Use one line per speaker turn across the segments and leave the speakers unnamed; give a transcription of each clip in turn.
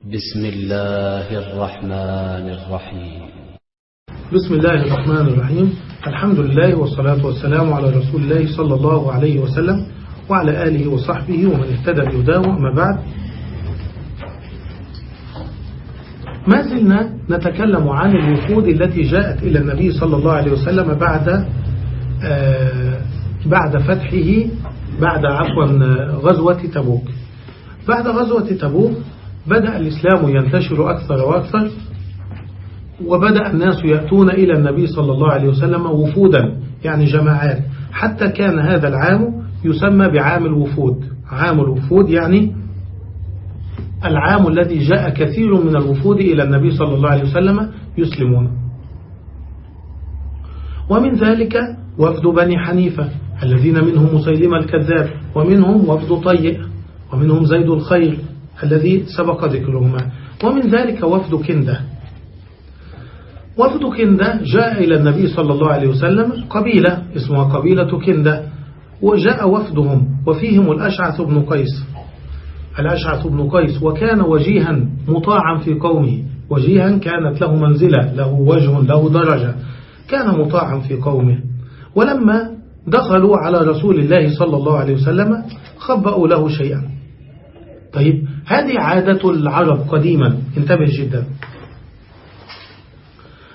بسم الله الرحمن الرحيم.
بسم الله الرحمن الرحيم. الحمد لله والصلاة والسلام على رسول الله صلى الله عليه وسلم وعلى آله وصحبه ومن اهتدى بهداه. أما بعد ما زلنا نتكلم عن الوفود التي جاءت إلى النبي صلى الله عليه وسلم بعد آه بعد فتحه بعد عفوا غزوة تبوك. بعد غزوة تبوك بدأ الإسلام ينتشر أكثر وأكثر وبدأ الناس يأتون إلى النبي صلى الله عليه وسلم وفودا يعني جماعات. حتى كان هذا العام يسمى بعام الوفود. عام الوفود يعني العام الذي جاء كثير من الوفود إلى النبي صلى الله عليه وسلم يسلمون. ومن ذلك وفد بني حنيفة الذين منهم مسيلمة الكذاب ومنهم وفد طيء ومنهم زيد الخير الذي سبق ذكرهما. ومن ذلك وفد كندة وفد كندة جاء إلى النبي صلى الله عليه وسلم قبيلة اسمها قبيلة كندة وجاء وفدهم وفيهم الأشعث بن قيس. الأشعث بن قيس وكان وجيها مطاعا في قومه. وجيها كانت له منزلة له وجه له درجة. كان مطاعا في قومه. ولما دخلوا على رسول الله صلى الله عليه وسلم خبأوا له شيئا. طيب هذه عادة العرب قديما. انتبه جدا.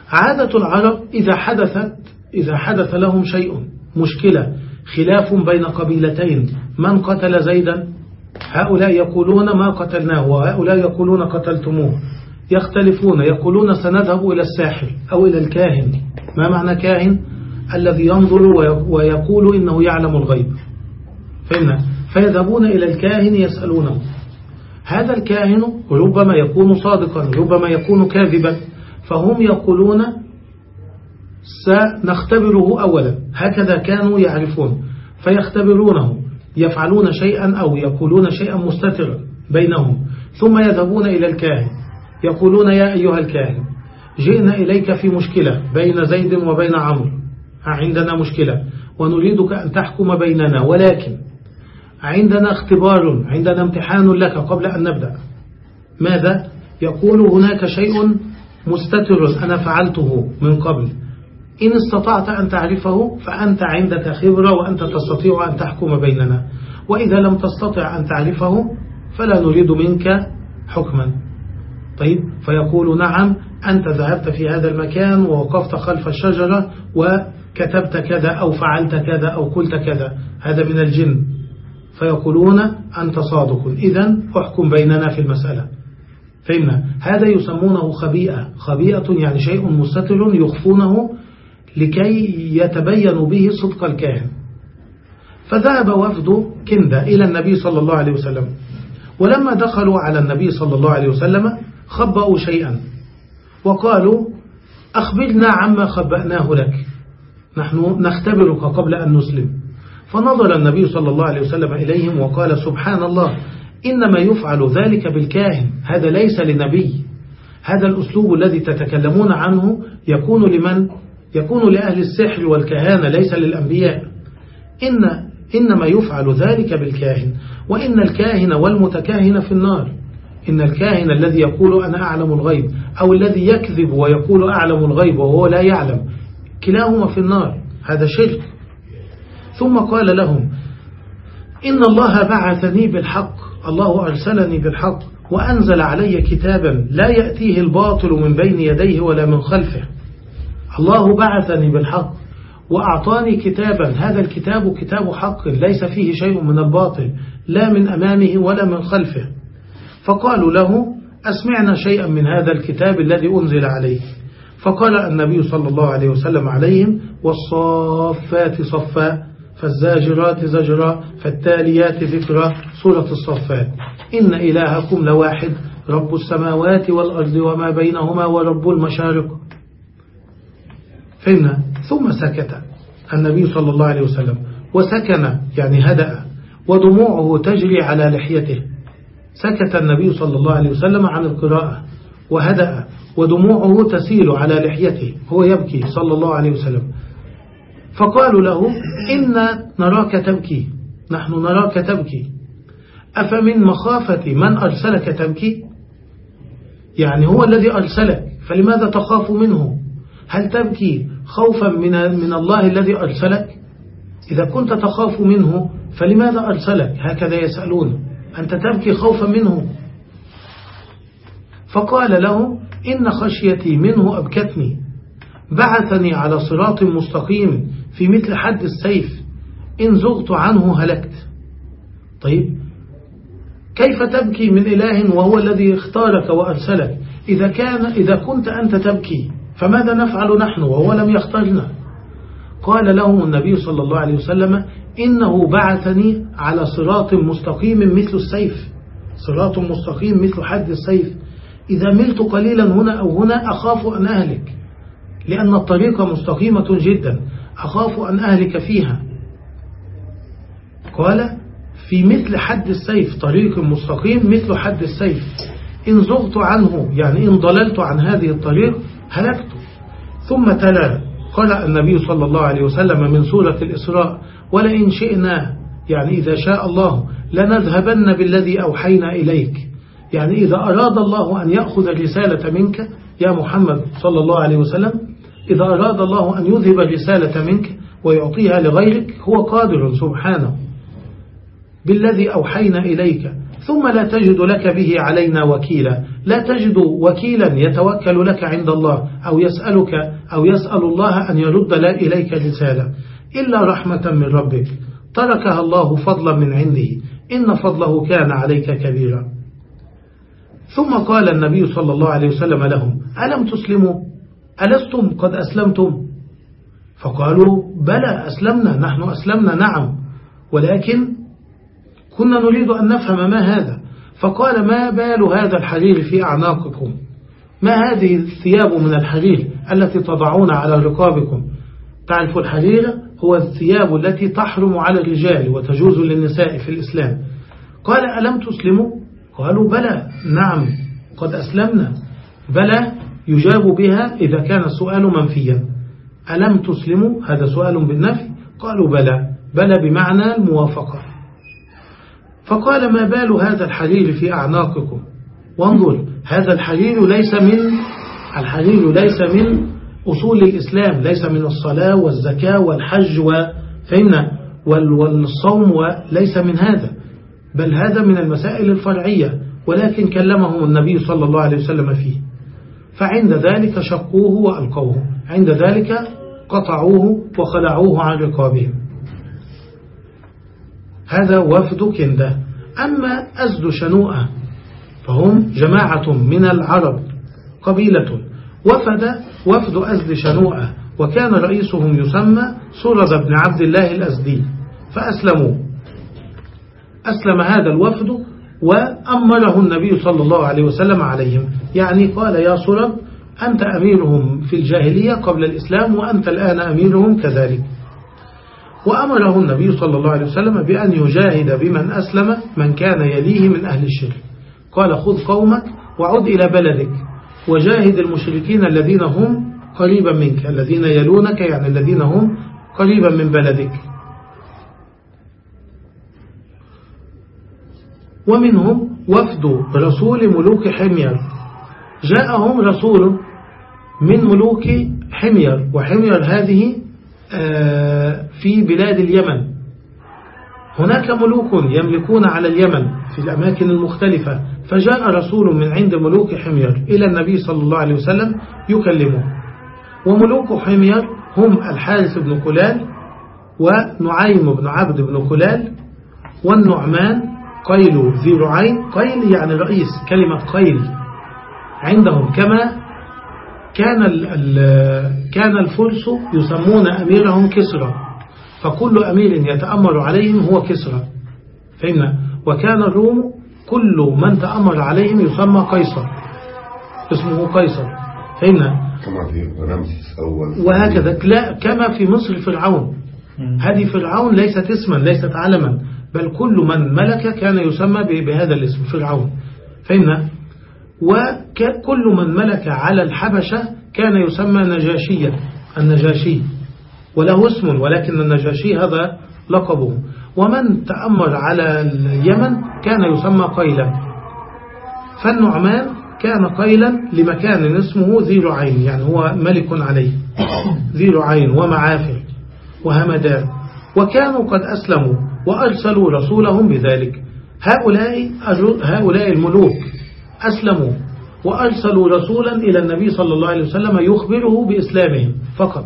عادة العرب إذا حدثت إذا حدث لهم شيء مشكلة خلاف بين قبيلتين من قتل زيدا؟ هؤلاء يقولون ما قتلناه وهؤلاء يقولون قتلتموه. يختلفون يقولون سنذهب إلى الساحر أو إلى الكاهن. ما معنى كاهن؟ الذي ينظر ويقول إنه يعلم الغيب. فإن فيذهبون إلى الكاهن يسألونه. هذا الكاهن ربما يكون صادقا ربما يكون كاذبا. فهم يقولون سنختبره أولا. هكذا كانوا يعرفون. فيختبرونه يفعلون شيئا أو يقولون شيئا مستترا بينهم. ثم يذهبون إلى الكاهن. يقولون يا أيها الكاهن جئنا إليك في مشكلة بين زيد وبين عمرو. عندنا مشكلة ونريدك أن تحكم بيننا ولكن عندنا اختبار عندنا امتحان لك قبل أن نبدأ. ماذا؟ يقول هناك شيء مستتر أنا فعلته من قبل. إن استطعت أن تعرفه فأنت عندك خبرة وأنت تستطيع أن تحكم بيننا. وإذا لم تستطع أن تعرفه فلا نريد منك حكما. طيب فيقول نعم أنت ذهبت في هذا المكان ووقفت خلف الشجرة وكتبت كذا أو فعلت كذا أو قلت كذا. هذا من الجن. فيقولون أنت صادق. إذا احكم بيننا في المسألة. فهمنا هذا يسمونه خبيئة. خبيئة يعني شيء مستتر يخفونه لكي يتبين به صدق الكاهن. فذهب وفد كندة إلى النبي صلى الله عليه وسلم. ولما دخلوا على النبي صلى الله عليه وسلم خبأوا شيئا. وقالوا أخبرنا عما خبأناه لك. نحن نختبرك قبل أن نسلم. فنظر النبي صلى الله عليه وسلم إليهم وقال سبحان الله إنما يفعل ذلك بالكاهن هذا ليس لنبي. هذا الأسلوب الذي تتكلمون عنه يكون لمن؟ يكون لأهل السحر والكهانة ليس للأنبياء. إن إنما يفعل ذلك بالكاهن وإن الكاهن والمتكاهن في النار. إن الكاهن الذي يقول أنا أعلم الغيب أو الذي يكذب ويقول أعلم الغيب وهو لا يعلم كلاهما في النار. هذا شرك. ثم قال لهم إن الله بعثني بالحق الله أرسلني بالحق وأنزل علي كتابا لا يأتيه الباطل من بين يديه ولا من خلفه. الله بعثني بالحق وأعطاني كتابا هذا الكتاب كتاب حق ليس فيه شيء من الباطل لا من أمامه ولا من خلفه. فقالوا له أسمعنا شيئا من هذا الكتاب الذي أنزل عليه. فقال النبي صلى الله عليه وسلم عليهم والصافات صفا فالزاجرات زجرا فالتاليات ذكرا. سورة الصفات. إن إلهكم لواحد رب السماوات والأرض وما بينهما ورب المشارق. فهمنا؟ ثم سكت النبي صلى الله عليه وسلم. وسكن يعني هدأ. ودموعه تجري على لحيته. سكت النبي صلى الله عليه وسلم عن القراءة. وهدأ. ودموعه تسيل على لحيته. هو يبكي صلى الله عليه وسلم. فقالوا له إن نراك تبكي. نحن نراك تبكي. أفمن مخافة من أرسلك تبكي؟ يعني هو الذي أرسلك فلماذا تخاف منه؟ هل تبكي خوفا من من الله الذي أرسلك؟ إذا كنت تخاف منه فلماذا أرسلك؟ هكذا يسألون. أنت تبكي خوفا منه. فقال له إن خشيتي منه أبكتني. بعثني على صراط مستقيم. في مثل حد السيف إن زغت عنه هلكت. طيب كيف تبكي من إله وهو الذي اختارك وأرسلك؟ إذا, كان إذا كنت أنت تبكي فماذا نفعل نحن وهو لم يختارنا؟ قال لهم النبي صلى الله عليه وسلم إنه بعثني على صراط مستقيم مثل السيف. صراط مستقيم مثل حد السيف. إذا ملت قليلا هنا أو هنا أخاف أن أهلك لأن الطريق مستقيمة جدا. أخاف أن أهلك فيها. قال في مثل حد السيف طريق مستقيم مثل حد السيف. إن زغت عنه يعني إن ضللت عن هذه الطريق هلكت. ثم تلا قرأ النبي صلى الله عليه وسلم من سورة الإسراء ولئن شئنا يعني إذا شاء الله لنذهبن بالذي أوحينا إليك. يعني إذا أراد الله أن يأخذ الرسالة منك يا محمد صلى الله عليه وسلم إذا أراد الله أن يذهب الرسالة منك ويعطيها لغيرك هو قادر سبحانه بالذي أوحينا إليك. ثم لا تجد لك به علينا وكيلا. لا تجد وكيلا يتوكل لك عند الله أو يسألك أو يسأل الله أن يرد لا إليك رسالة. إلا رحمة من ربك. تركها الله فضلا من عنده. إن فضله كان عليك كبيرا. ثم قال النبي صلى الله عليه وسلم لهم ألم تسلموا؟ ألستم قد أسلمتم؟ فقالوا بلى أسلمنا نحن أسلمنا نعم. ولكن كنا نريد أن نفهم ما هذا. فقال ما بال هذا الحرير في أعناقكم؟ ما هذه الثياب من الحرير التي تضعون على رقابكم؟ تعرف الحرير هو الثياب التي تحرم على الرجال وتجوز للنساء في الإسلام. قال ألم تسلموا؟ قالوا بلى نعم قد أسلمنا. بلى يجاب بها إذا كان السؤال منفيا. ألم تسلموا؟ هذا سؤال بالنفي. قالوا بلى. بلى بمعنى الموافقة. فقال ما بال هذا الحرير في أعناقكم؟ وانظر هذا الحرير ليس من الحرير ليس من أصول الإسلام ليس من الصلاة والزكاة والحج وفهمنا والصوم وليس من هذا. بل هذا من المسائل الفرعية. ولكن كلمهم النبي صلى الله عليه وسلم فيه. فعند ذلك شقوه وألقوه. عند ذلك قطعوه وخلعوه عن رقابهم. هذا وفد كندة أما أزد شنوءة فهم جماعة من العرب قبيلة. وفد وفد أزد شنوءة وكان رئيسهم يسمى سرد بن عبد الله الأزدي. فأسلموا. أسلم هذا الوفد وأمره النبي صلى الله عليه وسلم عليهم. يعني قال يا سرد أنت أميرهم في الجاهلية قبل الإسلام وأنت الآن أميرهم كذلك. وأمره النبي صلى الله عليه وسلم بأن يجاهد بمن أسلم من كان يليه من أهل الشرك. قال خذ قومك وعد إلى بلدك وجاهد المشركين الذين هم قريبا منك الذين يلونك يعني الذين هم قريبا من بلدك. ومنهم وفد رسول ملوك حمير. جاءهم رسول من ملوك حمير وحمير هذه آه، في بلاد اليمن. هناك ملوك يملكون على اليمن في الأماكن المختلفة. فجاء رسول من عند ملوك حمير إلى النبي صلى الله عليه وسلم يكلمه. وملوك حمير هم الحارث بن كلال ونعيم بن عبد بن كلال والنعمان قيل ذي رعين قيل يعني رئيس كلمة قيل عندهم كما كان كان الفرس يسمون أميرهم كسرى فكل أمير يتأمر عليهم هو كسرى فهمنا وكان الروم كل من تأمر عليهم يسمى قيصر اسمه قيصر فهمنا
كما في رمسيس أول.
وهكذا لا كما في مصر فرعون هذه فرعون ليست اسما ليست علما. بل كل من ملك كان يسمى بهذا الاسم فرعون. فهمنا وكل من ملك على الحبشة كان يسمى نجاشيا النجاشي. وله اسم ولكن النجاشي هذا لقبه. ومن تأمر على اليمن كان يسمى قيلا. فالنعمان كان قيلا لمكان اسمه ذي رعين يعني هو ملك عليه. ذي رعين ومعافر وهمدان. وكانوا قد أسلموا. وأرسلوا رسولهم بذلك. هؤلاء, هؤلاء الملوك أسلموا وأرسلوا رسولا إلى النبي صلى الله عليه وسلم يخبره بإسلامهم فقط.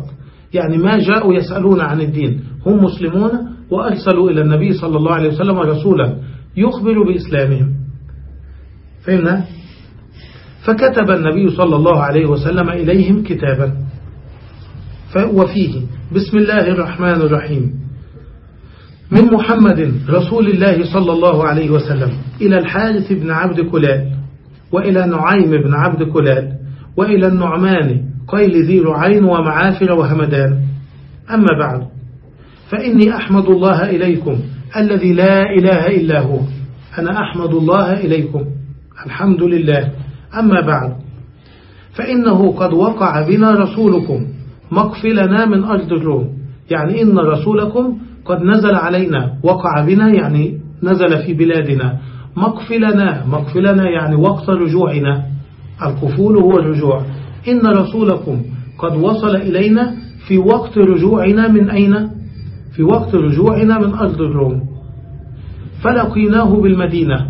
يعني ما جاءوا يسألون عن الدين. هم مسلمون وأرسلوا إلى النبي صلى الله عليه وسلم رسولا يخبر بإسلامهم. فهمنا؟ فكتب النبي صلى الله عليه وسلم إليهم كتابا. وفيه. بسم الله الرحمن الرحيم. من محمد رسول الله صلى الله عليه وسلم إلى الحارث بن عبد كلال وإلى نعيم بن عبد كلال وإلى النعمان قيل ذي رعين ومعافر وهمدان. أما بعد فإني أحمد الله إليكم الذي لا إله إلا هو. أنا أحمد الله إليكم الحمد لله. أما بعد فإنه قد وقع بنا رسولكم مقفلنا من أرض الروم. يعني إن رسولكم قد نزل علينا وقع بنا يعني نزل في بلادنا. مقفلنا مقفلنا يعني وقت رجوعنا. القفول هو الرجوع. إن رسولكم قد وصل إلينا في وقت رجوعنا من أين؟ في وقت رجوعنا من أرض الروم. فلقيناه بالمدينة.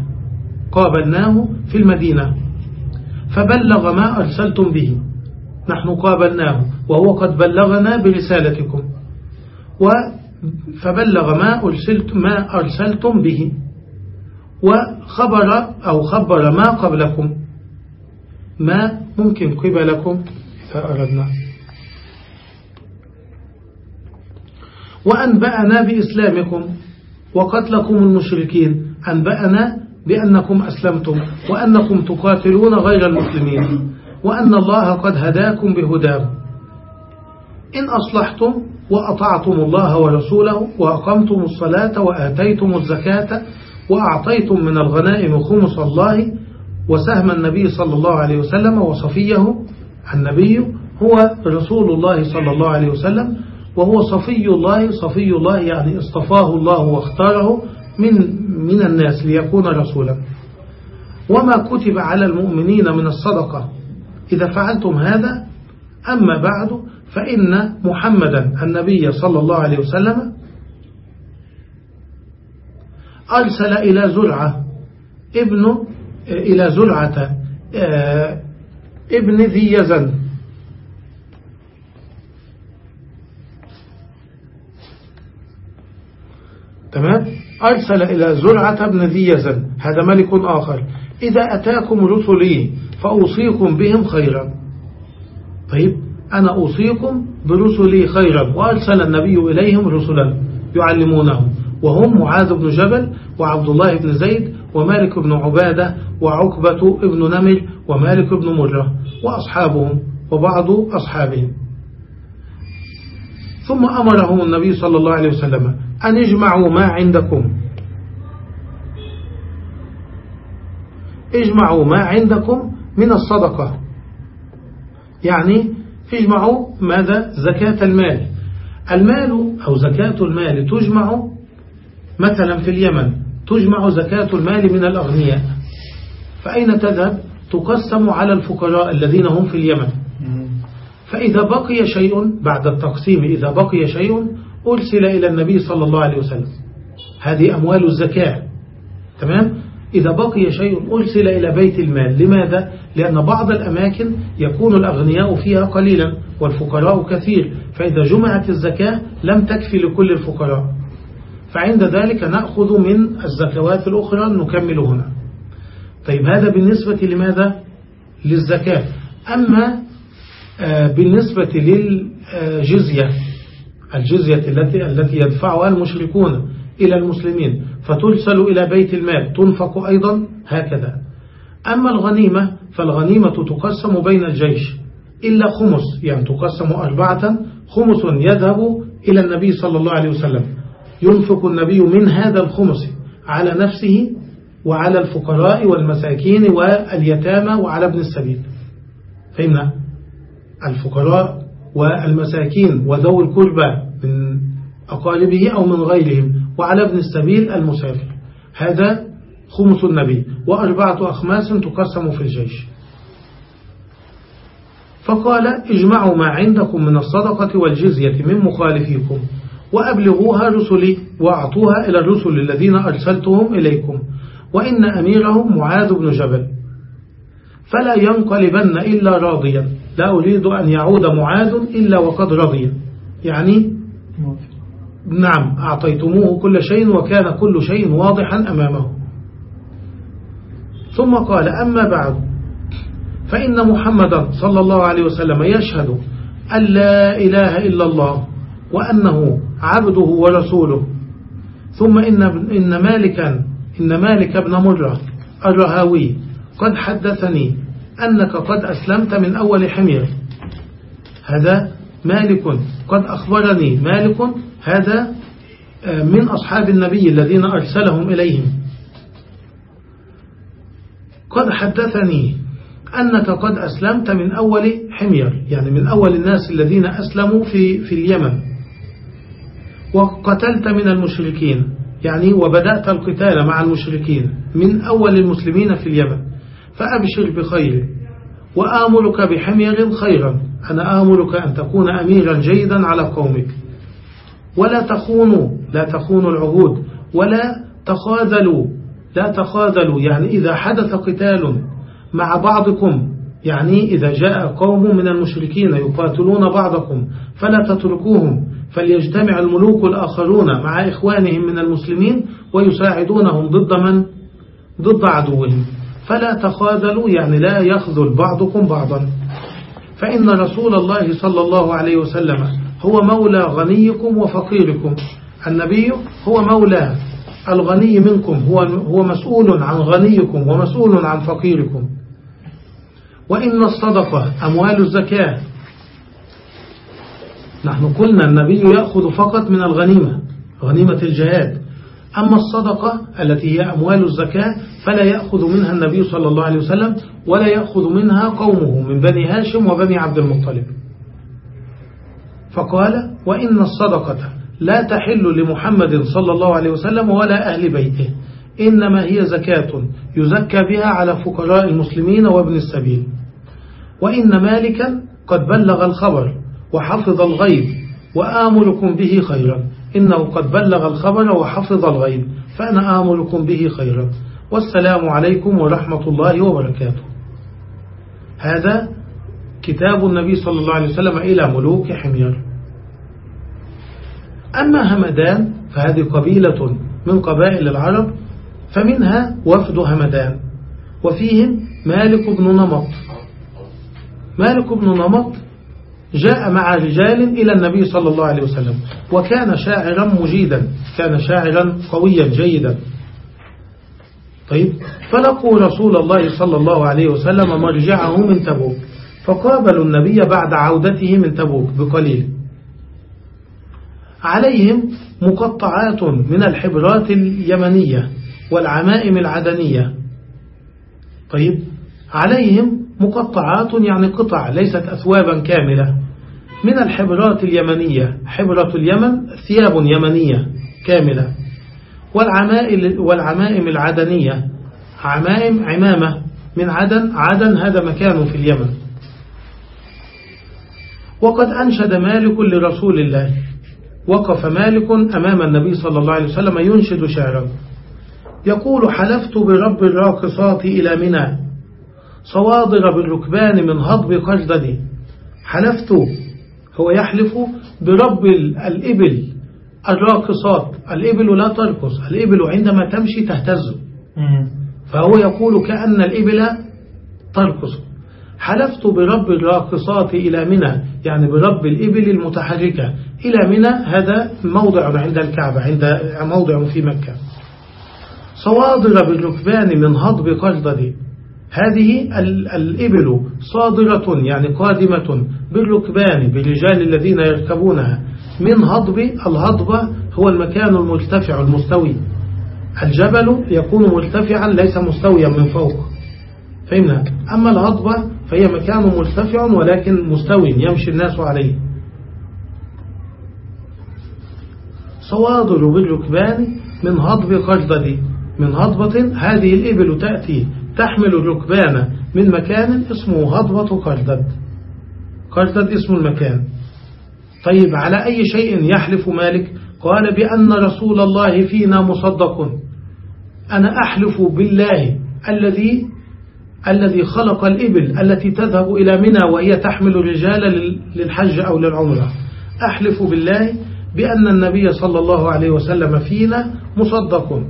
قابلناه في المدينة. فبلغ ما أرسلتم به. نحن قابلناه وهو قد بلغنا برسالتكم. فبلغ ما أرسلت ما أرسلتم به وخبر أو خبر ما قبلكم. ما ممكن قبلكم فأردنا وأنبأنا بإسلامكم وقتلكم المشركين. أنبأنا بأنكم أسلمتم وأنكم تقاتلون غير المسلمين. وأن الله قد هداكم بهداه إن أصلحتم وأطعتم الله ورسوله وأقمتم الصلاة وآتيتم الزكاة وأعطيتم من الغنائم خمس الله وسهم النبي صلى الله عليه وسلم وصفيه. النبي هو رسول الله صلى الله عليه وسلم وهو صفي الله صفي الله يعني اصطفاه الله واختاره من من الناس ليكون رسولا. وما كتب على المؤمنين من الصدقة. إذا فعلتم هذا أما بعد فإن محمدا النبي صلى الله عليه وسلم أرسل إلى زرعة ابن إلى زرعة آه، ابن ذي يزن. تمام؟ أرسل إلى زرعة بن ذي يزن. هذا ملك آخر. إذا أتاكم رسلي فأوصيكم بهم خيرا. طيب؟ أنا أوصيكم برسلي خيرا وأرسل النبي إليهم رسلا يعلمونهم وهم معاذ بن جبل وعبد الله بن زيد ومالك بن عبادة وعقبة بن نمر ومالك بن مرة وأصحابهم وبعض أصحابهم. ثم أمرهم النبي صلى الله عليه وسلم أن اجمعوا ما عندكم. اجمعوا ما عندكم من الصدقة. يعني اجمعوا ماذا؟ زكاة المال. المال أو زكاة المال تجمع مثلا في اليمن تجمع زكاة المال من الأغنياء. فأين تذهب؟ تقسم على الفقراء الذين هم في اليمن. فإذا بقي شيء بعد التقسيم إذا بقي شيء أرسل إلى النبي صلى الله عليه وسلم. هذه أموال الزكاة. تمام؟ إذا بقي شيء أرسل إلى بيت المال. لماذا؟ لأن بعض الأماكن يكون الأغنياء فيها قليلا والفقراء كثير. فإذا جمعت الزكاة لم تكفي لكل الفقراء. فعند ذلك نأخذ من الزكوات الأخرى نكمل هنا. طيب هذا بالنسبة لماذا؟ للزكاة. أما آه، بالنسبة للجزية الجزية التي التي يدفعها المشركون إلى المسلمين فترسل إلى بيت المال تنفق أيضا هكذا. أما الغنيمة فالغنيمة تقسم بين الجيش. إلا خمس يعني تقسم أربعة خمس يذهب إلى النبي صلى الله عليه وسلم. ينفق النبي من هذا الخمس على نفسه وعلى الفقراء والمساكين واليتامى وعلى ابن السبيل. فهمنا الفقراء والمساكين وذوي القربى من أقاربه أو من غيرهم وعلى ابن السبيل المسافر هذا خمس النبي وأربعة أخماس تقسم في الجيش. فقال اجمعوا ما عندكم من الصدقة والجزية من مخالفيكم وأبلغوها رسلي وأعطوها إلى الرسل الذين أرسلتهم إليكم. وإن أميرهم معاذ بن جبل. فلا ينقلبن إلا راضيا. لا أريد أن يعود معاذ إلا وقد رضي. يعني نعم أعطيتموه كل شيء وكان كل شيء واضحا أمامه. ثم قال أما بعد فإن محمدا صلى الله عليه وسلم يشهد أن لا إله إلا الله وأنه عبده ورسوله. ثم إن, إن مالكا إن مالك بن مرة الرهاوي قد حدثني أنك قد أسلمت من أول حمير. هذا مالك قد أخبرني مالك هذا آه، من أصحاب النبي الذين أرسلهم إليهم. قد حدثني أنك قد أسلمت من أول حمير يعني من أول الناس الذين أسلموا في, في اليمن. وقتلت من المشركين يعني وبدأت القتال مع المشركين من أول المسلمين في اليمن. فأبشر بخير وآمرك بحمير خيرا. أنا آمرك أن تكون أميرا جيدا على قومك. ولا تخونوا لا تخونوا العهود. ولا تخاذلوا لا تخاذلوا. يعني إذا حدث قتال مع بعضكم يعني إذا جاء قوم من المشركين يقاتلون بعضكم فلا تتركوهم. فليجتمع الملوك الآخرون مع إخوانهم من المسلمين ويساعدونهم ضد من؟ ضد عدوهم. فلا تخاذلوا يعني لا يخذل بعضكم بعضا. فإن رسول الله صلى الله عليه وسلم هو مولى غنيكم وفقيركم. النبي هو مولى الغني منكم هو هو مسؤول عن غنيكم ومسؤول عن فقيركم. وإن الصدقة أموال الزكاة. نحن قلنا النبي يأخذ فقط من الغنيمة غنيمة الجهاد. أما الصدقة التي هي أموال الزكاة فلا يأخذ منها النبي صلى الله عليه وسلم ولا يأخذ منها قومه من بني هاشم وبني عبد المطلب. فقال وإن الصدقة لا تحل لمحمد صلى الله عليه وسلم ولا أهل بيته إنما هي زكاة يزكى بها على فقراء المسلمين وابن السبيل. وإن مالكا قد بلغ الخبر وحفظ الغيب وآملكم به خيرا. إنه قد بلغ الخبر وحفظ الغيب فأنا آملكم به خيرا. والسلام عليكم ورحمة الله وبركاته. هذا كتاب النبي صلى الله عليه وسلم إلى ملوك حمير. أما همدان فهذه قبيلة من قبائل العرب فمنها وفد همدان وفيهم مالك بن نمط. مالك بن نمط جاء مع رجال إلى النبي صلى الله عليه وسلم وكان شاعرا مجيدا كان شاعرا قويا جيدا. طيب فلقوا رسول الله صلى الله عليه وسلم مرجعه من تبوك فقابلوا النبي بعد عودته من تبوك بقليل. عليهم مقطعات من الحبرات اليمنية والعمائم العدنية. طيب عليهم مقطعات يعني قطع ليست أثوابا كاملة. من الحبرات اليمنية. حبرة اليمن ثياب يمنية كاملة. والعمائم العدنية. عمائم عمامة. من عدن عدن هذا مكان في اليمن. وقد أنشد مالك لرسول الله. وقف مالك أمام النبي صلى الله عليه وسلم ينشد شعرا. يقول حلفت برب الراقصات إلى منى. صوادر بالركبان من هضب قجددي. حلفت هو يحلف برب الإبل الراقصات. الإبل لا ترقص الإبل عندما تمشي تهتز. فهو يقول كأن الإبل ترقص. حلفت برب الراقصات إلى منى يعني برب الإبل المتحركة. إلى منى هذا موضع عند الكعبة عند موضع في مكة. صوادر بالركبان من هضب قجدد هذه الإبل صادرة يعني قادمة بالركبان بالرجال الذين يركبونها. من هضب الهضبة هو المكان المرتفع المستوي. الجبل يكون مرتفعا ليس مستويا من فوق. فهمنا؟ أما الهضبة فهي مكان مرتفع ولكن مستوي يمشي الناس عليه. صوادر بالركبان من هضب قجدد من هضبة هذه الإبل تأتي. تحمل الركبان من مكان اسمه هضبة قردد قرطد اسم المكان. طيب على أي شيء يحلف مالك؟ قال بأن رسول الله فينا مصدق. أنا أحلف بالله الذي الذي خلق الإبل التي تذهب إلى منى وهي تحمل الرجال للحج أو للعمرة. أحلف بالله بأن النبي صلى الله عليه وسلم فينا مصدق.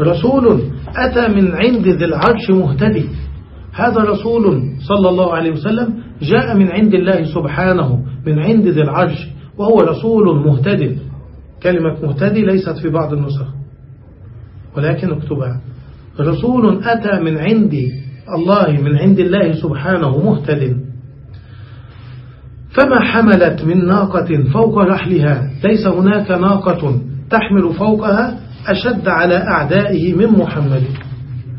رسول أتى من عند ذي العرش مهتدي. هذا رسول صلى الله عليه وسلم جاء من عند الله سبحانه من عند ذي العرش وهو رسول مهتد. كلمة مهتدي ليست في بعض النسخ ولكن اكتبها. رسول أتى من عند الله من عند الله سبحانه مهتد. فما حملت من ناقة فوق رحلها. ليس هناك ناقة تحمل فوقها أشد على أعدائه من محمد.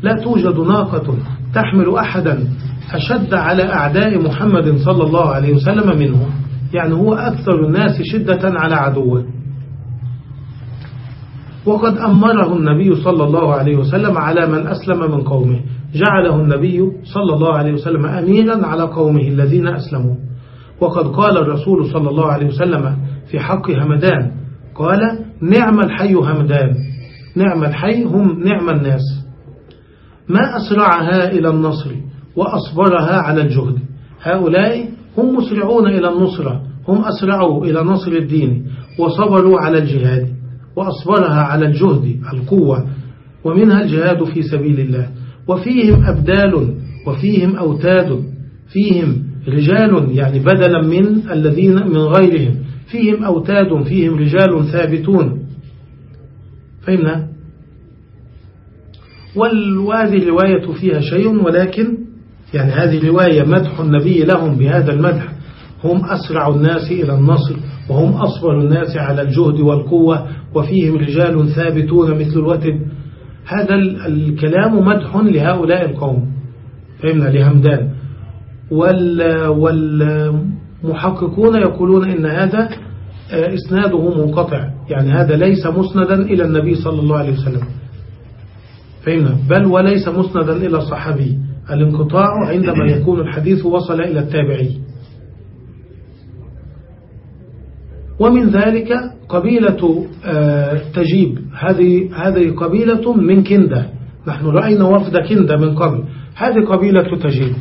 لا توجد ناقة تحمل أحدا أشد على أعداء محمد صلى الله عليه وسلم منه. يعني هو أكثر الناس شدة على عدوه. وقد أمره النبي صلى الله عليه وسلم على من أسلم من قومه. جعله النبي صلى الله عليه وسلم أميرا على قومه الذين أسلموا. وقد قال الرسول صلى الله عليه وسلم في حق همدان قال نعم الحي همدان. نعم الحي هم نعم الناس. ما أسرعها إلى النصر وأصبرها على الجهد. هؤلاء هم مسرعون إلى النصرة. هم أسرعوا إلى نصر الدين وصبروا على الجهاد وأصبرها على الجهد القوة. ومنها الجهاد في سبيل الله. وفيهم أبدال وفيهم أوتاد. فيهم رجال يعني بدلا من الذين من غيرهم. فيهم أوتاد فيهم رجال ثابتون. فهمنا؟ وهذه الرواية فيها شيء ولكن يعني هذه رواية مدح النبي لهم بهذا المدح. هم أسرع الناس إلى النصر وهم أصبر الناس على الجهد والقوة وفيهم رجال ثابتون مثل الوتد. هذا الكلام مدح لهؤلاء القوم فهمنا؟ لهمدان. والمحققون يقولون إن هذا إسناده منقطع. يعني هذا ليس مسندا إلى النبي صلى الله عليه وسلم. فهمنا؟ بل وليس مسندا إلى الصحابي الانقطاع عندما يكون الحديث وصل إلى التابعي. ومن ذلك قبيلة آه، تجيب. هذه هذه قبيلة من كندة نحن رأينا وفد كندة من قبل. هذه قبيلة تجيب.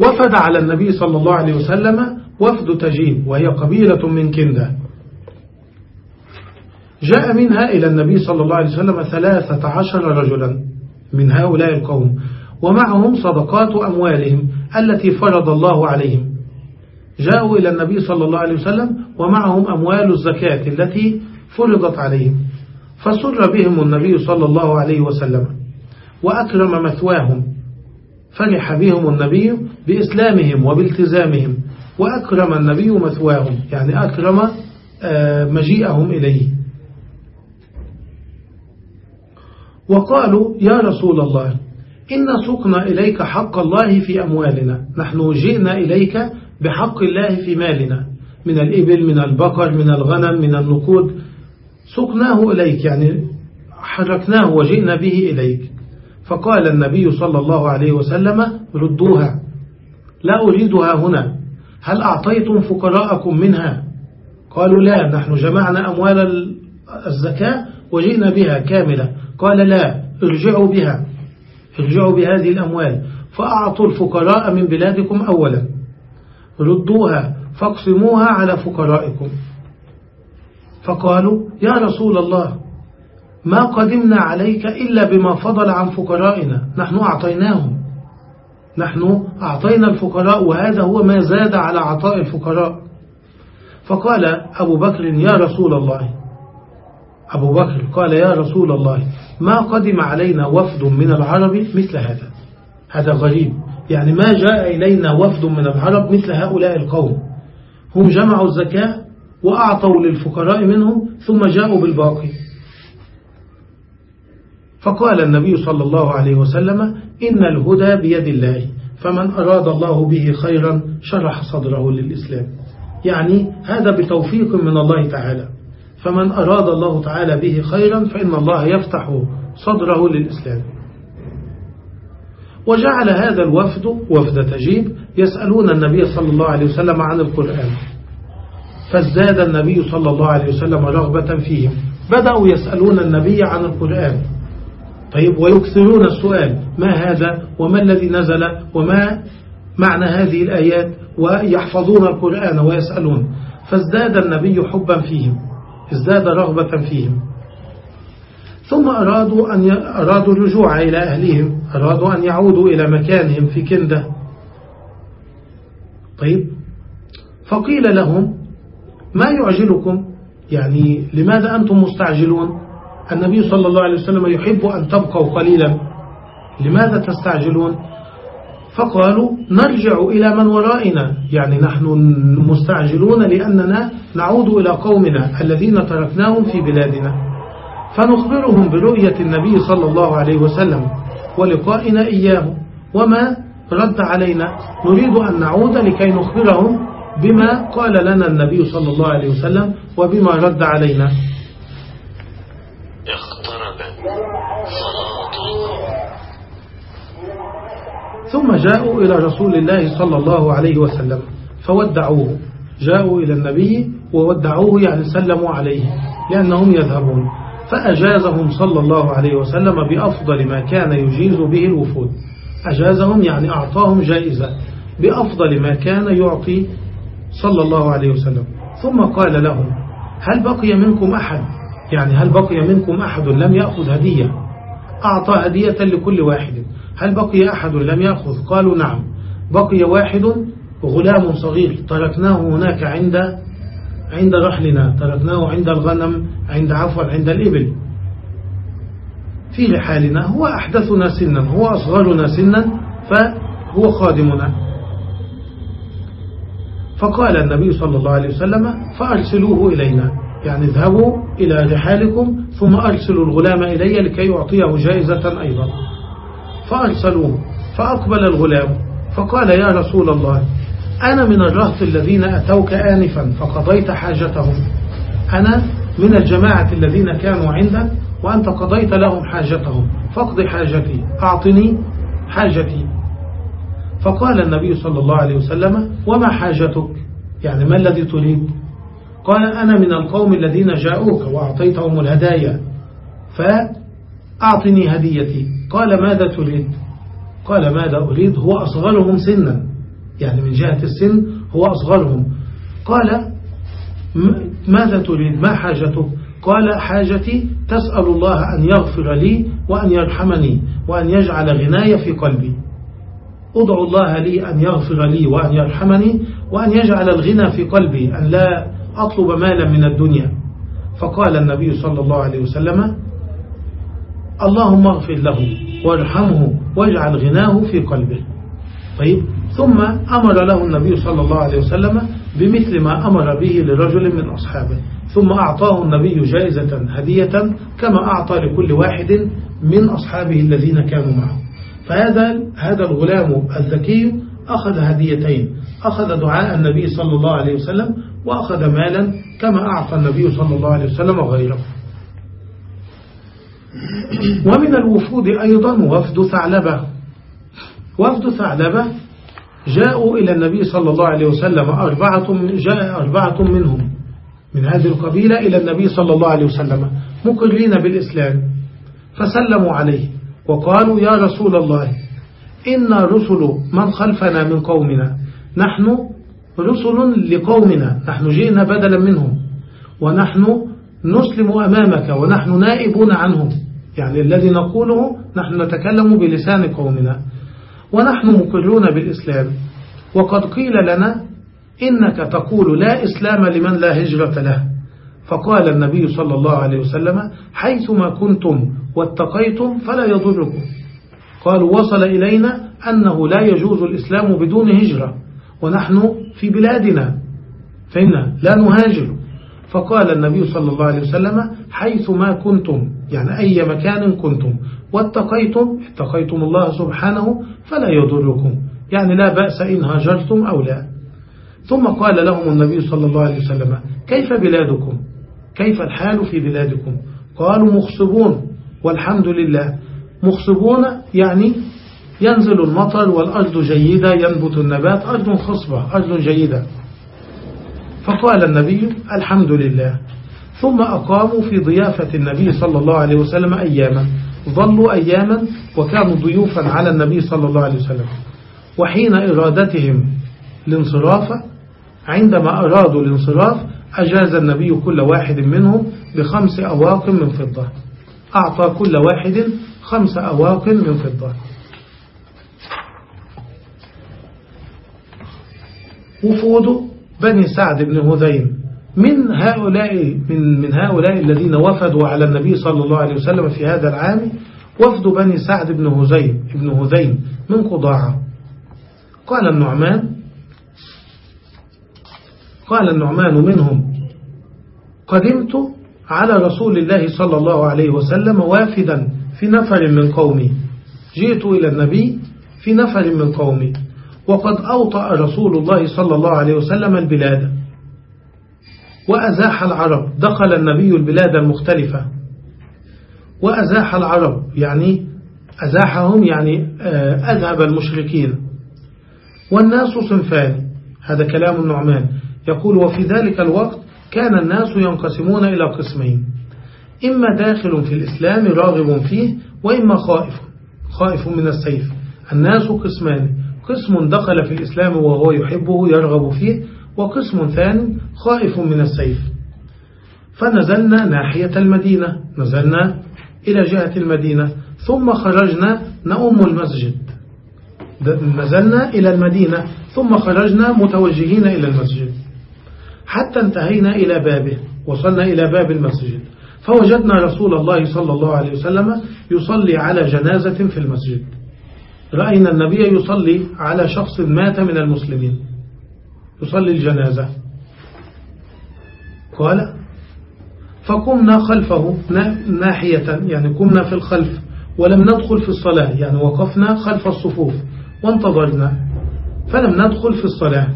وفد على النبي صلى الله عليه وسلم وفد تجيب وهي قبيلة من كندة جاء منها إلى النبي صلى الله عليه وسلم ثلاثة عشر رجلا من هؤلاء القوم ومعهم صدقات أموالهم التي فرض الله عليهم. جاءوا إلى النبي صلى الله عليه وسلم ومعهم أموال الزكاة التي فرضت عليهم. فسر بهم النبي صلى الله عليه وسلم وأكرم مثواهم. فرح بهم النبي بإسلامهم وبالتزامهم. وأكرم النبي مثواهم يعني أكرم آه، مجيئهم إليه. وقالوا يا رسول الله إن سقنا إليك حق الله في أموالنا نحن جئنا إليك بحق الله في مالنا من الإبل من البقر من الغنم من النقود. سقناه إليك يعني حركناه وجئنا به إليك. فقال النبي صلى الله عليه وسلم ردوها لا أريدها هنا. هل أعطيتم فقراءكم منها؟ قالوا لا نحن جمعنا أموال الزكاة وجئنا بها كاملة. قال لا ارجعوا بها. ارجعوا بهذه الأموال. فأعطوا الفقراء من بلادكم أولا. ردوها فاقسموها على فقرائكم. فقالوا يا رسول الله ما قدمنا عليك إلا بما فضل عن فقرائنا. نحن أعطيناهم. نحن أعطينا الفقراء وهذا هو ما زاد على عطاء الفقراء. فقال أبو بكر يا رسول الله. أبو بكر قال يا رسول الله ما قدم علينا وفد من العرب مثل هذا؟ هذا غريب. يعني ما جاء إلينا وفد من العرب مثل هؤلاء القوم. هم جمعوا الزكاة وأعطوا للفقراء منهم ثم جاءوا بالباقي. فقال النبي صلى الله عليه وسلم إن الهدى بيد الله فمن أراد الله به خيرا شرح صدره للإسلام. يعني هذا بتوفيق من الله تعالى. فمن أراد الله تعالى به خيرا فإن الله يفتح صدره للإسلام. وجعل هذا الوفد وفد تجيب يسألون النبي صلى الله عليه وسلم عن القرآن. فازداد النبي صلى الله عليه وسلم رغبة فيهم. بدأوا يسألون النبي عن القرآن. طيب ويكثرون السؤال ما هذا؟ وما الذي نزل؟ وما معنى هذه الآيات؟ ويحفظون القرآن ويسألون. فازداد النبي حبا فيهم ازداد رغبة فيهم. ثم أرادوا, أن ي... أرادوا الرجوع إلى أهلهم أرادوا أن يعودوا إلى مكانهم في كندة طيب فقيل لهم ما يعجلكم؟ يعني لماذا أنتم مستعجلون؟ النبي صلى الله عليه وسلم يحب أن تبقوا قليلا. لماذا تستعجلون؟ فقالوا نرجع إلى من ورائنا. يعني نحن مستعجلون لأننا نعود إلى قومنا الذين تركناهم في بلادنا. فنخبرهم برؤية النبي صلى الله عليه وسلم ولقائنا إياه. وما رد علينا؟ نريد أن نعود لكي نخبرهم بما قال لنا النبي صلى الله عليه وسلم وبما رد علينا. ثم جاءوا إلى رسول الله صلى الله عليه وسلم فودعوه. جاءوا إلى النبي وودعوه يعني سلموا عليه لأنهم يذهبون. فأجازهم صلى الله عليه وسلم بأفضل ما كان يجيز به الوفود. أجازهم يعني أعطاهم جائزة بأفضل ما كان يعطي صلى الله عليه وسلم. ثم قال لهم هل بقي منكم أحد؟ يعني هل بقي منكم أحد لم يأخذ هدية؟ أعطى هدية لكل واحد. هل بقي أحد لم يأخذ؟ قالوا نعم. بقي واحد غلام صغير. تركناه هناك عند عند رحلنا. تركناه عند الغنم عند عفوا عند الإبل. في رحالنا هو أحدثنا سنا هو أصغرنا سنا فهو خادمنا. فقال النبي صلى الله عليه وسلم فأرسلوه إلينا. يعني اذهبوا إلى رحالكم ثم أرسلوا الغلام إلي لكي يعطيه جائزة أيضا. فأرسلوه فأقبل الغلام فقال يا رسول الله أنا من الرهط الذين أتوك آنفا فقضيت حاجتهم. أنا من الجماعة الذين كانوا عندك وأنت قضيت لهم حاجتهم. فاقض حاجتي أعطني حاجتي. فقال النبي صلى الله عليه وسلم وما حاجتك؟ يعني ما الذي تريد؟ قال أنا من القوم الذين جاءوك وأعطيتهم الهدايا. فأعطني هديتي. قال ماذا تريد؟ قال ماذا أريد؟ هو أصغرهم سنا. يعني من جهة السن هو أصغرهم. قال ماذا تريد؟ ما حاجتك؟ قال حاجتي تسأل الله أن يغفر لي وأن يرحمني وأن يجعل غناي في قلبي. أدعو الله لي أن يغفر لي وأن يرحمني وأن يجعل الغنى في قلبي أن لا أطلب مالا من الدنيا. فقال النبي صلى الله عليه وسلم اللهم اغفر له وارحمه واجعل غناه في قلبه. طيب ثم أمر له النبي صلى الله عليه وسلم بمثل ما أمر به لرجل من أصحابه. ثم أعطاه النبي جائزة هدية كما أعطى لكل واحد من أصحابه الذين كانوا معه. فهذا هذا الغلام الذكي أخذ هديتين. أخذ دعاء النبي صلى الله عليه وسلم وأخذ مالا كما أعطى النبي صلى الله عليه وسلم غيره. ومن الوفود أيضا وفد ثعلبة. وفد ثعلبة جاءوا إلى النبي صلى الله عليه وسلم أربعة جاء أربعة منهم من هذه القبيلة إلى النبي صلى الله عليه وسلم مقرين بالإسلام فسلموا عليه وقالوا يا رسول الله إن رسل من خلفنا من قومنا نحن رسل لقومنا نحن جئنا بدلا منهم ونحن نسلم أمامك ونحن نائبون عنهم. يعني الذي نقوله نحن نتكلم بلسان قومنا ونحن مقرون بالإسلام. وقد قيل لنا إنك تقول لا إسلام لمن لا هجرة له. فقال النبي صلى الله عليه وسلم حيثما كنتم واتقيتم فلا يضركم. قالوا وصل إلينا أنه لا يجوز الإسلام بدون هجرة. ونحن في بلادنا. فإن لا نهاجر. فقال النبي صلى الله عليه وسلم حيث ما كنتم يعني أي مكان كنتم. واتقيتم اتقيتم الله سبحانه فلا يضركم. يعني لا بأس إن هاجرتم أو لا. ثم قال لهم النبي صلى الله عليه وسلم كيف بلادكم؟ كيف الحال في بلادكم؟ قالوا مخصبون. والحمد لله. مخصبون يعني ينزل المطر والأرض جيدة ينبت النبات أرض خصبة أرض جيدة. فقال النبي الحمد لله. ثم أقاموا في ضيافة النبي صلى الله عليه وسلم أياما. ظلوا أياما وكانوا ضيوفا على النبي صلى الله عليه وسلم. وحين إرادتهم الانصراف عندما أرادوا الانصراف أجاز النبي كل واحد منهم بخمس أواق من فضة. أعطى كل واحد خمس أواق من فضة. وفود بني سعد بن هذين من هؤلاء من من هؤلاء الذين وفدوا على النبي صلى الله عليه وسلم في هذا العام وفد بني سعد بن هزيم بن هذين من قضاعة. قال النعمان قال النعمان منهم قدمت على رسول الله صلى الله عليه وسلم وافدا في نفر من قومي. جئت إلى النبي في نفر من قومي. وقد أوطأ رسول الله صلى الله عليه وسلم البلاد. وأزاح العرب. دخل النبي البلاد المختلفة. وأزاح العرب. يعني أزاحهم يعني آه، أذهب المشركين. والناس صنفان. هذا كلام النعمان. يقول وفي ذلك الوقت كان الناس ينقسمون إلى قسمين. إما داخل في الإسلام راغب فيه وإما خائف خائف من السيف. الناس قسمان. قسم دخل في الإسلام وهو يحبه يرغب فيه وقسم ثاني خائف من السيف. فنزلنا ناحية المدينة نزلنا إلى جهة المدينة ثم خرجنا نؤم المسجد. نزلنا إلى المدينة ثم خرجنا متوجهين إلى المسجد. حتى انتهينا إلى بابه وصلنا إلى باب المسجد. فوجدنا رسول الله صلى الله عليه وسلم يصلي على جنازة في المسجد. رأينا النبي يصلي على شخص مات من المسلمين. يصلي الجنازة. قال فقمنا خلفه ناحية يعني قمنا في الخلف ولم ندخل في الصلاة يعني وقفنا خلف الصفوف وانتظرنا فلم ندخل في الصلاة.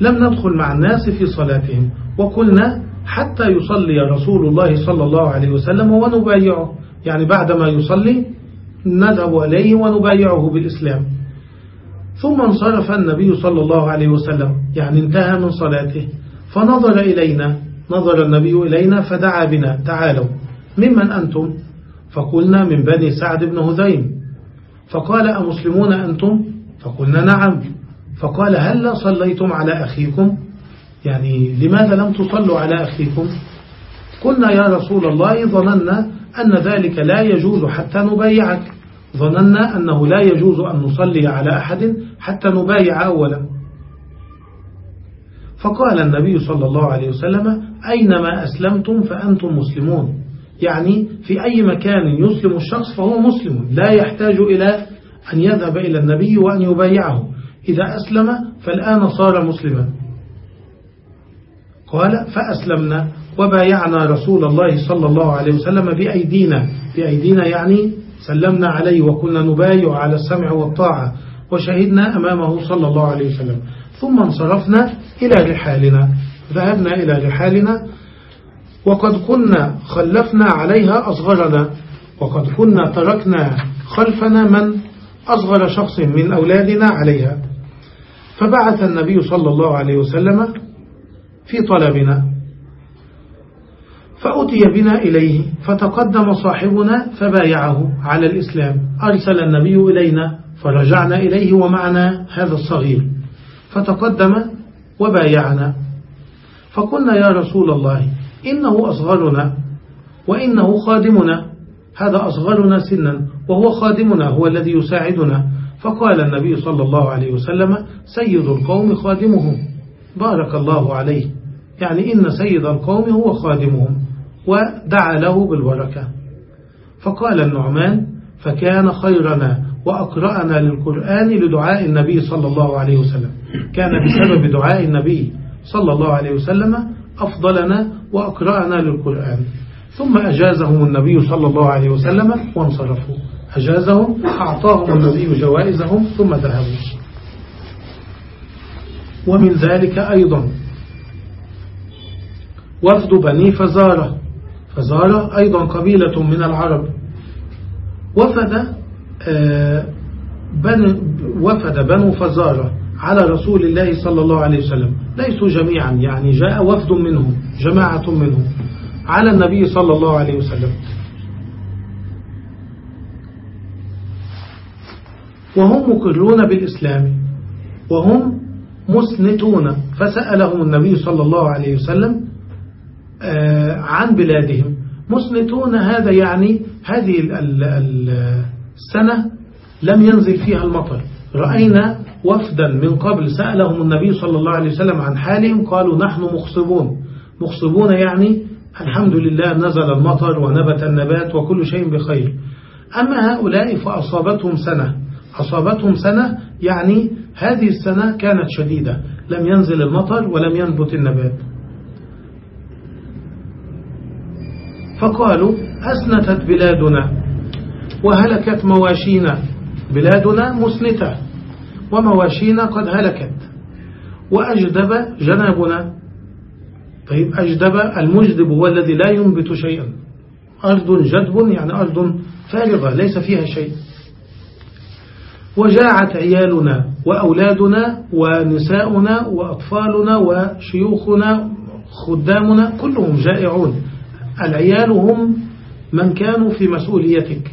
لم ندخل مع الناس في صلاتهم وقلنا حتى يصلي رسول الله صلى الله عليه وسلم ونبايعه. يعني بعدما يصلي نذهب إليه ونبايعه بالإسلام. ثم انصرف النبي صلى الله عليه وسلم يعني انتهى من صلاته. فنظر إلينا نظر النبي إلينا فدعا بنا تعالوا. ممن أنتم؟ فقلنا من بني سعد بن هذيم. فقال أمسلمون أنتم؟ فقلنا نعم. فقال هل صليتم على أخيكم؟ يعني لماذا لم تصلوا على أخيكم؟ قلنا يا رسول الله ظننا أن ذلك لا يجوز حتى نبايعك. ظننا أنه لا يجوز أن نصلي على أحد حتى نبايع أولا. فقال النبي صلى الله عليه وسلم أينما أسلمتم فأنتم مسلمون. يعني في أي مكان يسلم الشخص فهو مسلم لا يحتاج إلى أن يذهب إلى النبي وأن يبايعه. إذا أسلم فالآن صار مسلما. قال فأسلمنا. وبايعنا رسول الله صلى الله عليه وسلم بأيدينا. بأيدينا يعني سلمنا عليه وكنا نبايع على السمع والطاعة وشهدنا أمامه صلى الله عليه وسلم. ثم انصرفنا إلى رحالنا. ذهبنا إلى رحالنا وقد كنا خلفنا عليها أصغرنا وقد كنا تركنا خلفنا من أصغر شخص من أولادنا عليها. فبعث النبي صلى الله عليه وسلم في طلبنا. فأتي بنا إليه فتقدم صاحبنا فبايعه على الإسلام. أرسل النبي إلينا فرجعنا إليه ومعنا هذا الصغير. فتقدم وبايعنا. فقلنا يا رسول الله إنه أصغرنا وإنه خادمنا. هذا أصغرنا سنا وهو خادمنا هو الذي يساعدنا. فقال النبي صلى الله عليه وسلم سيد القوم خادمهم. بارك الله عليه. يعني إن سيد القوم هو خادمهم. ودعا له بالبركة. فقال النعمان فكان خيرنا وأقرأنا للقرآن لدعاء النبي صلى الله عليه وسلم. كان بسبب دعاء النبي صلى الله عليه وسلم أفضلنا وأقرأنا للقرآن. ثم أجازهم النبي صلى الله عليه وسلم وانصرفوا. أجازهم أعطاهم النبي جوائزهم ثم ذهبوا. ومن ذلك أيضا وفد بني فزارة فزارة أيضا قبيلة من العرب. وفد آه، بن وفد بنو فزارة على رسول الله صلى الله عليه وسلم. ليسوا جميعا يعني جاء وفد منهم جماعة منهم على النبي صلى الله عليه وسلم. وهم مقرون بالإسلام وهم مسنتون فسألهم النبي صلى الله عليه وسلم عن بلادهم. مسنتون هذا يعني هذه السنة لم ينزل فيها المطر. رأينا وفدا من قبل سألهم النبي صلى الله عليه وسلم عن حالهم قالوا نحن مخصبون. مخصبون يعني الحمد لله نزل المطر ونبت النبات وكل شيء بخير. أما هؤلاء فأصابتهم سنة. أصابتهم سنة يعني هذه السنة كانت شديدة. لم ينزل المطر ولم ينبت النبات. فقالوا أسنتت بلادنا وهلكت مواشينا. بلادنا مسنتة ومواشينا قد هلكت. وأجدب جنابنا. طيب أجدب المجدب هو الذي لا ينبت شيئا. أرض جدب يعني أرض فارغة ليس فيها شيء. وجاعت عيالنا وأولادنا ونساؤنا وأطفالنا وشيوخنا خدامنا كلهم جائعون. العيال هم من كانوا في مسؤوليتك.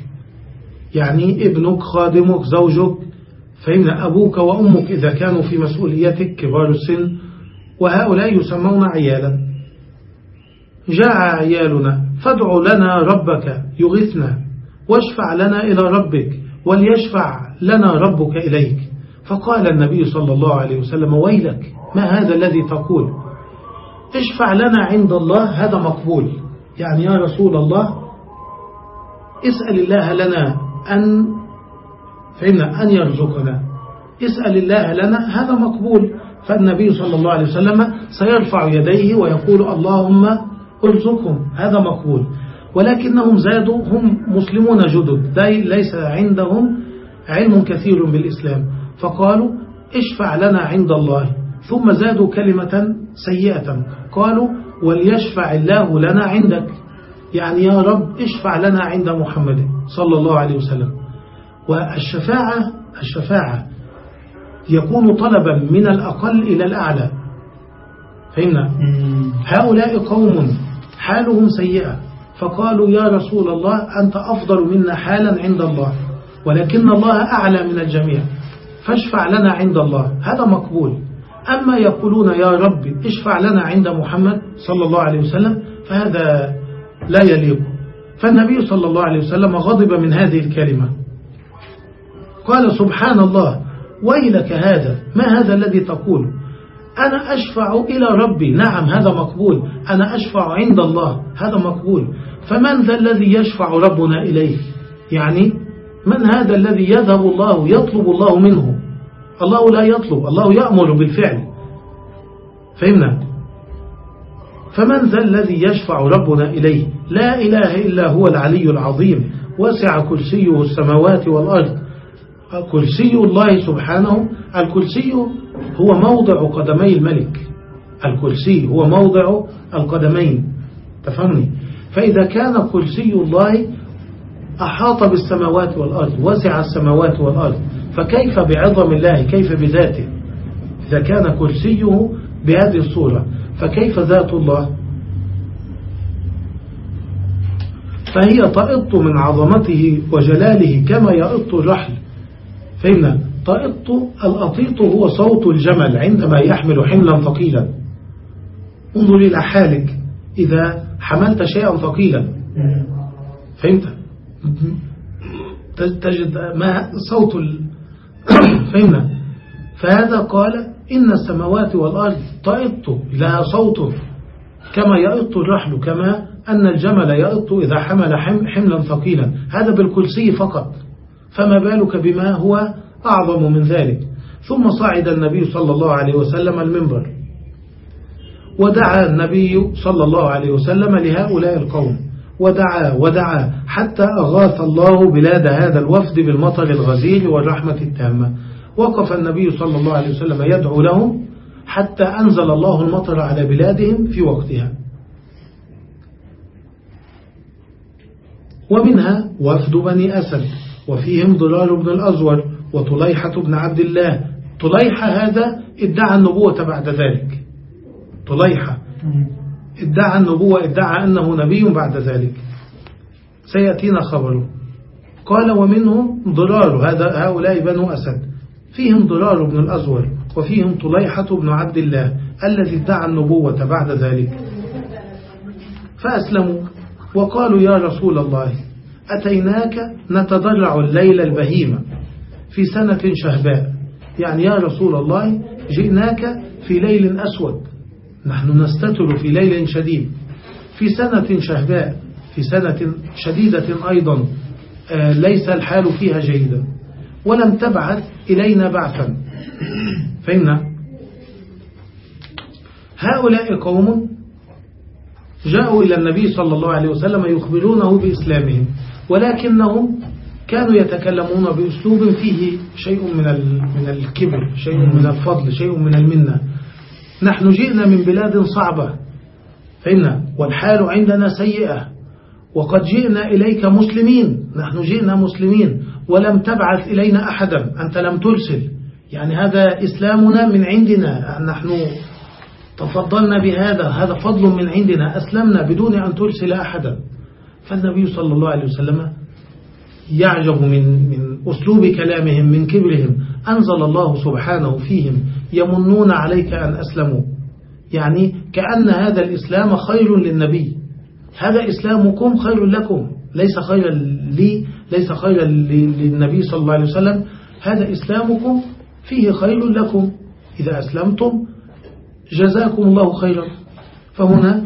يعني ابنك خادمك زوجك فإن أبوك وأمك إذا كانوا في مسؤوليتك كبار السن وهؤلاء يسمون عيالا. جاء عيالنا فادع لنا ربك يغثنا واشفع لنا إلى ربك وليشفع لنا ربك إليك. فقال النبي صلى الله عليه وسلم ويلك ما هذا الذي تقول؟ اشفع لنا عند الله هذا مقبول. يعني يا رسول الله اسأل الله لنا أن فإن أن يرزقنا. اسأل الله لنا هذا مقبول. فالنبي صلى الله عليه وسلم سيرفع يديه ويقول اللهم ارزقهم هذا مقبول. ولكنهم زادوا هم مسلمون جدد. ليس عندهم علم كثير بالإسلام. فقالوا اشفع لنا عند الله. ثم زادوا كلمة سيئة. قالوا وليشفع الله لنا عندك. يعني يا رب اشفع لنا عند محمد صلى الله عليه وسلم. والشفاعة الشفاعة يكون طلبا من الأقل إلى الأعلى. فهمنا؟ هؤلاء قوم حالهم سيئة. فقالوا يا رسول الله أنت أفضل منا حالا عند الله ولكن الله أعلى من الجميع. فاشفع لنا عند الله. هذا مقبول. أما يقولون يا رب اشفع لنا عند محمد صلى الله عليه وسلم فهذا لا يليق. فالنبي صلى الله عليه وسلم غضب من هذه الكلمة. قال سبحان الله ويلك هذا ما هذا الذي تقول؟ أنا أشفع إلى ربي. نعم هذا مقبول. أنا أشفع عند الله هذا مقبول. فمن ذا الذي يشفع ربنا إليه؟ يعني من هذا الذي يذهب الله يطلب الله منه؟ الله لا يطلب الله يأمر بالفعل. فهمنا؟ فمن ذا الذي يشفع ربنا إليه؟ لا إله إلا هو العلي العظيم. وسع كرسيه السماوات والأرض. كرسي الله سبحانه الكرسي هو موضع قدمي الملك. الكرسي هو موضع القدمين. تفهمني؟ فإذا كان كرسي الله أحاط بالسماوات والأرض وسع السماوات والأرض. فكيف بعظم الله؟ كيف بذاته؟ إذا كان كرسيه بهذه الصورة فكيف ذات الله؟ فهي تئط من عظمته وجلاله كما يئط الرحل. فإن تئط الأطيط هو صوت الجمل عندما يحمل حملا ثقيلا. انظر إلى حالك إذا حملت شيئا ثقيلا. فهمت؟ تجد ما صوت. فهمنا؟ فهذا قال إن السماوات والأرض تئط لها صوت كما يئط الرحل كما أن الجمل يئط إذا حمل حملا ثقيلا. هذا بالكلسي فقط. فما بالك بما هو أعظم من ذلك؟ ثم صعد النبي صلى الله عليه وسلم المنبر. ودعا النبي صلى الله عليه وسلم لهؤلاء القوم. ودعا ودعا حتى أغاث الله بلاد هذا الوفد بالمطر الغزير والرحمة التامة. وقف النبي صلى الله عليه وسلم يدعو لهم حتى أنزل الله المطر على بلادهم في وقتها. ومنها وفد بني أسد وفيهم ضلال بن الأزور وطليحة بن عبد الله. طليحة هذا ادعى النبوة بعد ذلك. طليحة. ادعى النبوة ادعى أنه نبي بعد ذلك. سيأتينا خبره. قال ومنه ضرار هذا هؤلاء بنو أسد. فيهم ضرار بن الأزور وفيهم طليحة بن عبد الله الذي ادعى النبوة بعد ذلك. فأسلموا وقالوا يا رسول الله أتيناك نتضرع الليل البهيمة في سنة شهباء؟ يعني يا رسول الله جئناك في ليل أسود. نحن نستتر في ليل شديد. في سنة شهباء في سنة شديدة أيضا آه، ليس الحال فيها جيدا. ولم تبعث إلينا بعثا. فإن هؤلاء قوم جاءوا إلى النبي صلى الله عليه وسلم يخبرونه بإسلامهم ولكنهم كانوا يتكلمون بأسلوب فيه شيء من الكبر شيء من الفضل شيء من المنة. نحن جئنا من بلاد صعبة. فإن والحال عندنا سيئة. وقد جئنا إليك مسلمين. نحن جئنا مسلمين. ولم تبعث إلينا أحدا. أنت لم ترسل. يعني هذا إسلامنا من عندنا. نحن تفضلنا بهذا. هذا فضل من عندنا. أسلمنا بدون أن ترسل أحدا. فالنبي صلى الله عليه وسلم يعجب من, من أسلوب كلامهم من كبرهم. أنزل الله سبحانه فيهم يمنون عليك أن أسلموا. يعني كأن هذا الإسلام خير للنبي. هذا إسلامكم خير لكم. ليس خيرا لي ليس خيرا للنبي صلى الله عليه وسلم. هذا إسلامكم فيه خير لكم. إذا أسلمتم جزاكم الله خيرا. فهنا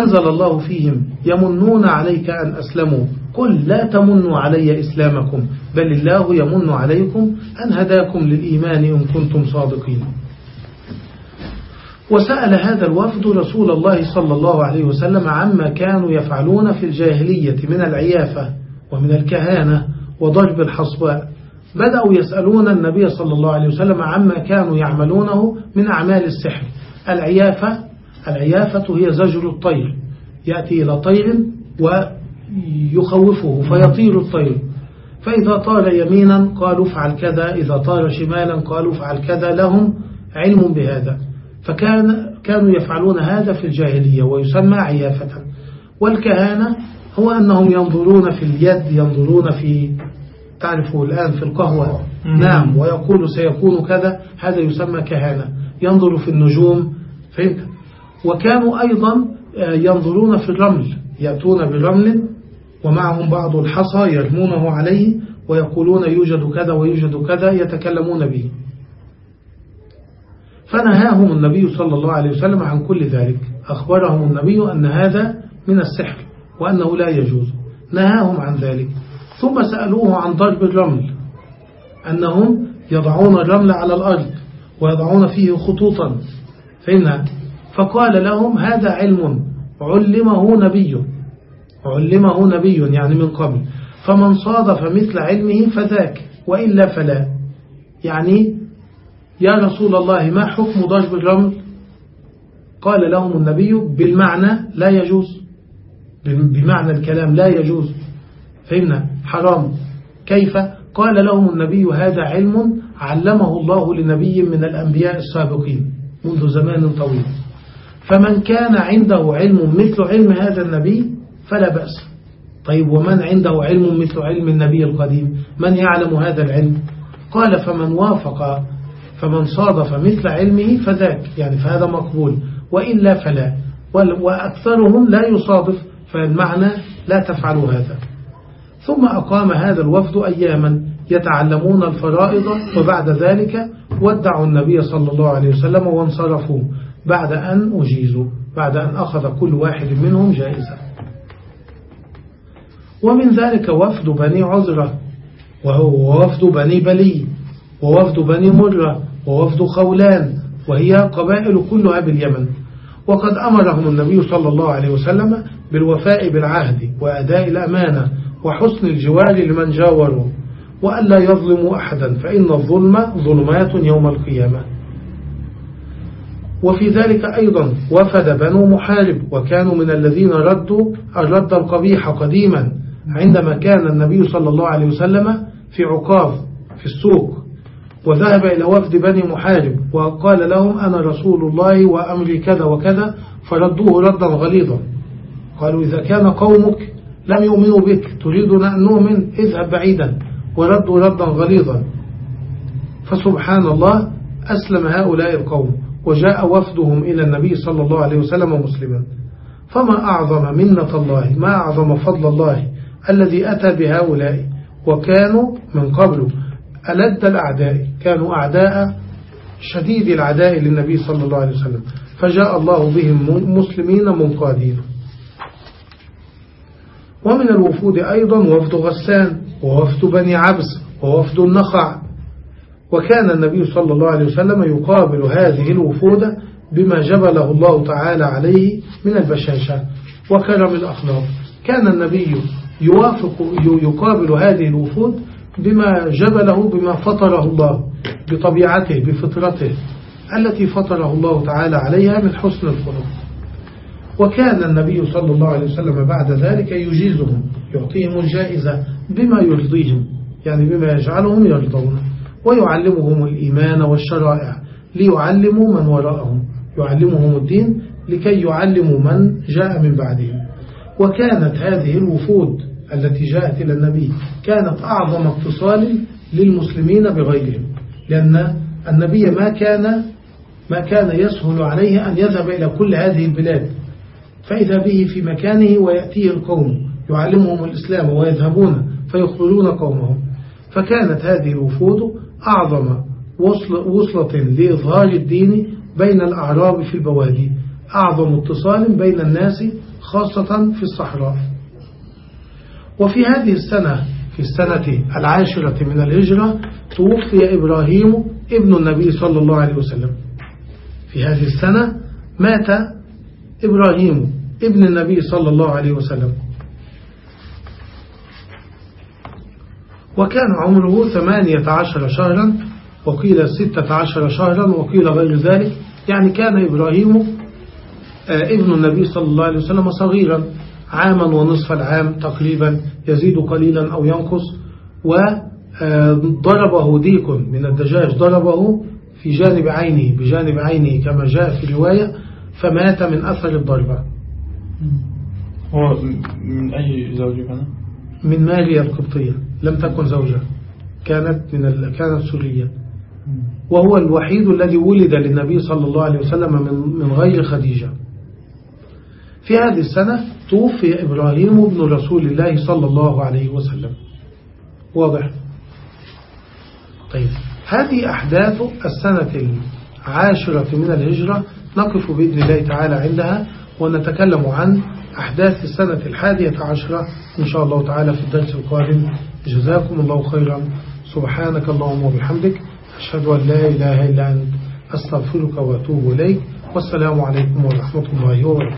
أنزل الله فيهم يمنون عليك أن أسلموا. قل لا تمنوا علي إسلامكم بل الله يمن عليكم أن هداكم للإيمان إن كنتم صادقين. وسأل هذا الوفد رسول الله صلى الله عليه وسلم عما كانوا يفعلون في الجاهلية من العيافة ومن الكهانة وضرب الحصباء. بدأوا يسألون النبي صلى الله عليه وسلم عما كانوا يعملونه من أعمال السحر. العيافة العيافة هي زجر الطير. يأتي إلى طير ويخوفه فيطير الطير. فإذا طار يمينا قالوا افعل كذا إذا طار شمالا قالوا افعل كذا لهم علم بهذا. فكان كانوا يفعلون هذا في الجاهلية ويسمى عيافة. والكهانة هو أنهم ينظرون في اليد ينظرون في تعرفوا الآن في القهوة. نعم ويقول سيكون كذا هذا يسمى كهانة. ينظر في النجوم فهمت؟ وكانوا أيضا آه، ينظرون في الرمل يأتون برمل ومعهم بعض الحصى يرمونه عليه ويقولون يوجد كذا ويوجد كذا يتكلمون به. فنهاهم النبي صلى الله عليه وسلم عن كل ذلك. أخبرهم النبي أن هذا من السحر وأنه لا يجوز. نهاهم عن ذلك. ثم سألوه عن ضرب الرمل أنهم يضعون الرمل على الأرض ويضعون فيه خطوطا. فإن فقال لهم هذا علم علمه نبي علمه نبي يعني من قبل. فمن صادف مثل علمه فذاك وإلا فلا. يعني يا رسول الله ما حكم ضرب الرمل؟ قال لهم النبي بالمعنى لا يجوز. بمعنى الكلام لا يجوز. فهمنا؟ حرام. كيف؟ قال لهم النبي هذا علم علمه الله لنبي من الأنبياء السابقين منذ زمان طويل. فمن كان عنده علم مثل علم هذا النبي فلا بأس. طيب ومن عنده علم مثل علم النبي القديم؟ من يعلم هذا العلم؟ قال فمن وافق فمن صادف مثل علمه فذاك يعني فهذا مقبول. وإلا فلا. وأكثرهم لا يصادف فالمعنى لا تفعلوا هذا. ثم أقام هذا الوفد أياما يتعلمون الفرائض وبعد ذلك ودعوا النبي صلى الله عليه وسلم وانصرفوا. بعد أن أجيزوا بعد أن أخذ كل واحد منهم جائزة. ومن ذلك وفد بني عذرة وهو وفد بني بلي ووفد بني مرة ووفد خولان وهي قبائل كلها باليمن وقد أمرهم النبي صلى الله عليه وسلم بالوفاء بالعهد وأداء الأمانة وحسن الجوار لمن جاوروا. وألا يظلموا أحدا فإن الظلم ظلمات يوم القيامة. وفي ذلك أيضا وفد بنو محارب وكانوا من الذين ردوا الرد القبيح قديما. عندما كان النبي صلى الله عليه وسلم في عقاب في السوق وذهب إلى وفد بني محارب وقال لهم أنا رسول الله وأمري كذا وكذا فردوه ردا غليظا. قالوا إذا كان قومك لم يؤمنوا بك تريدنا أن نؤمن اذهب بعيدا. وردوا ردا غليظا. فسبحان الله أسلم هؤلاء القوم وجاء وفدهم إلى النبي صلى الله عليه وسلم مسلما. فما أعظم منة الله ما أعظم فضل الله الذي أتى بهؤلاء وكانوا من قبل ألد الأعداء كانوا أعداء شديد العداء للنبي صلى الله عليه وسلم. فجاء الله بهم مسلمين منقادين. ومن الوفود أيضا وفد غسان ووفد بني عبس ووفد النخع. وكان النبي صلى الله عليه وسلم يقابل هذه الوفود بما جبله الله تعالى عليه من البشاشة وكرم الأخلاق. كان النبي يوافق يقابل هذه الوفود بما جبله بما فطره الله بطبيعته بفطرته التي فطره الله تعالى عليها من حسن الخلق. وكان النبي صلى الله عليه وسلم بعد ذلك يجيزهم يعطيهم الجائزة بما يرضيهم يعني بما يجعلهم يرضون ويعلمهم الإيمان والشرائع ليعلموا من وراءهم يعلمهم الدين لكي يعلموا من جاء من بعدهم. وكانت هذه الوفود التي جاءت إلى النبي كانت أعظم اتصال للمسلمين بغيرهم. لأن النبي ما كان ما كان يسهل عليه أن يذهب إلى كل هذه البلاد. فإذا به في مكانه ويأتيه القوم يعلمهم الإسلام ويذهبون فيخبرون قومهم. فكانت هذه الوفود أعظم وصل وصلة لإظهار الدين بين الأعراب في البوادي. أعظم اتصال بين الناس خاصة في الصحراء. وفي هذه السنة في السنة العاشرة من الهجرة توفي إبراهيم ابن النبي صلى الله عليه وسلم. في هذه السنة مات إبراهيم ابن النبي صلى الله عليه وسلم. وكان عمره ثمانية عشر شهرا وقيل ستة عشر شهرا وقيل غير ذلك. يعني كان إبراهيم آه، ابن النبي صلى الله عليه وسلم صغيرا. عاما ونصف العام تقريبا يزيد قليلا أو ينقص. وضربه ديك من الدجاج ضربه في جانب عينه بجانب عينه كما جاء في رواية فمات من أثر الضربة.
هو من أي زوجة كان؟
من ماريا القبطية لم تكن زوجة كانت من ال... كانت سورية. وهو الوحيد الذي ولد للنبي صلى الله عليه وسلم من, من غير خديجة. في هذه السنة توفي إبراهيم ابن رسول الله صلى الله عليه وسلم. واضح؟ طيب. هذه أحداث السنة العاشرة من الهجرة نقف بإذن الله تعالى عندها ونتكلم عن أحداث السنة الحادية عشرة إن شاء الله تعالى في الدرس القادم. جزاكم الله خيرا. سبحانك اللهم وبحمدك. أشهد أن لا إله إلا أنت. أستغفرك وأتوب إليك. والسلام عليكم ورحمة الله وبركاته.